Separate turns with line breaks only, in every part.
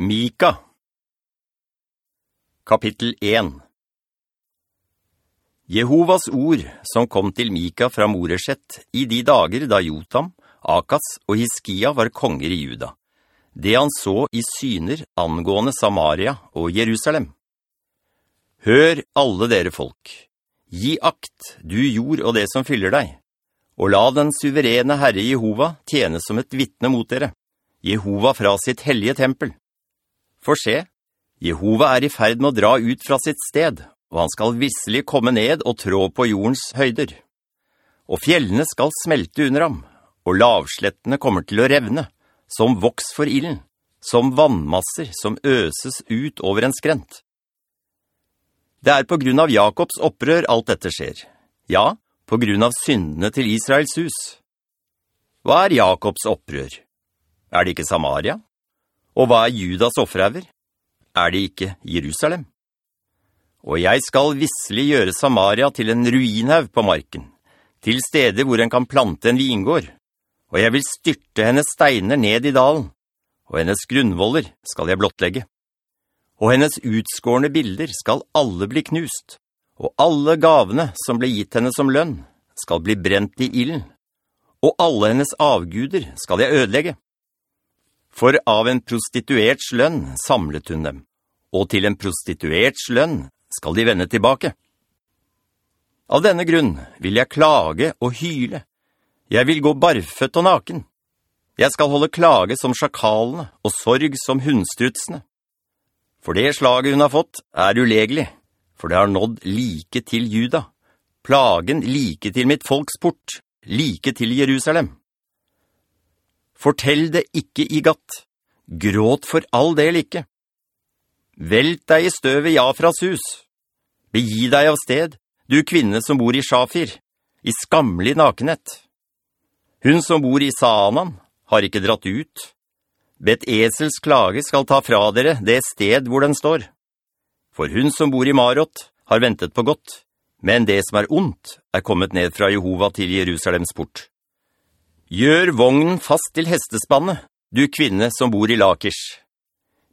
Mika. Kapittel 1 Jehovas ord som kom til Mika fra Moreshet i de dager da Jotam, Akas og Hiskia var konger i Juda, det han så i syner angående Samaria og Jerusalem. Hør alle dere folk, gi akt, du jord og det som fyller deg, og la den suverene Herre Jehova tjene som et vittne mot dere, Jehova fra sitt hellige tempel. For se, Jehova er i ferd med å dra ut fra sitt sted, og han skal visselig komme ned og trå på jordens høyder. Og fjellene skal smelte under ham, og lavslettene kommer til å revne, som voks for illen, som vannmasser som øses ut over en skrent. Det er på grunn av Jakobs opprør alt dette skjer. Ja, på grunn av syndene til Israels hus. Hva er Jakobs opprør? Er det ikke Samaria? Og hva er Judas offerhauger? Er det ikke Jerusalem? Og jeg skal visselig gjøre Samaria til en ruinhaug på marken, til steder hvor en kan plante en vingård, og jeg vil styrte hennes steiner ned i dalen, og hennes grunnvoller skal jeg blottlegge. Og hennes utskårende bilder skal alle bli knust, og alle gavene som ble gitt henne som lønn skal bli brent i illen, og alle hennes avguder skal jeg ødelegge. For av en prostituerts lønn samlet hun dem, og til en prostituerts lønn skal de vende tilbake. Av denne grunn vil jeg klage og hyle. Jeg vil gå barføtt og naken. Jeg skal holde klage som sjakalene og sorg som hundstrutsene. For det slaget hun har fått er ulegelig, for det har nådd like til juda, plagen like til mitt folks port, like til Jerusalem. Fortell det ikke i gatt. Gråt for all del ikke. Velt deg i støvet Jafras hus. Begi deg av sted, du kvinne som bor i Shafir, i skamlig nakenhet. Hun som bor i Saanan har ikke dratt ut. Bet esels klage skal ta fra dere det sted hvor den står. For hun som bor i Marot har ventet på godt, men det som er ondt er kommet ned fra Jehova til Jerusalems port. Gjør vognen fast til hestespannet, du kvinne som bor i Lakers.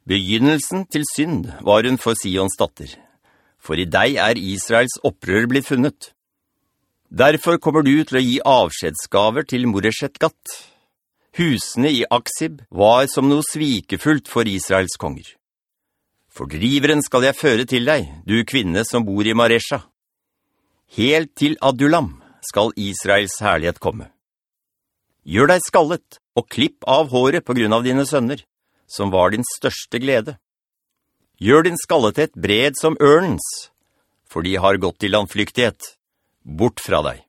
Begynnelsen til synd var hun for Sions datter, for i deg er Israels opprør blitt funnet. Derfor kommer du til å gi avskjedsgaver til Moreshet Gatt. Husene i Aksib var som noe svikefullt for Israels konger. Fordriveren skal jeg føre til deg, du kvinne som bor i Maresha. Helt til Adulam skal Israels herlighet komme. Gjør deg skallet, og klipp av håret på grunn av dine sønner, som var din største glede. Gjør din skallethet bred som ørnens, for de har gått til landflyktighet, bort fra deg.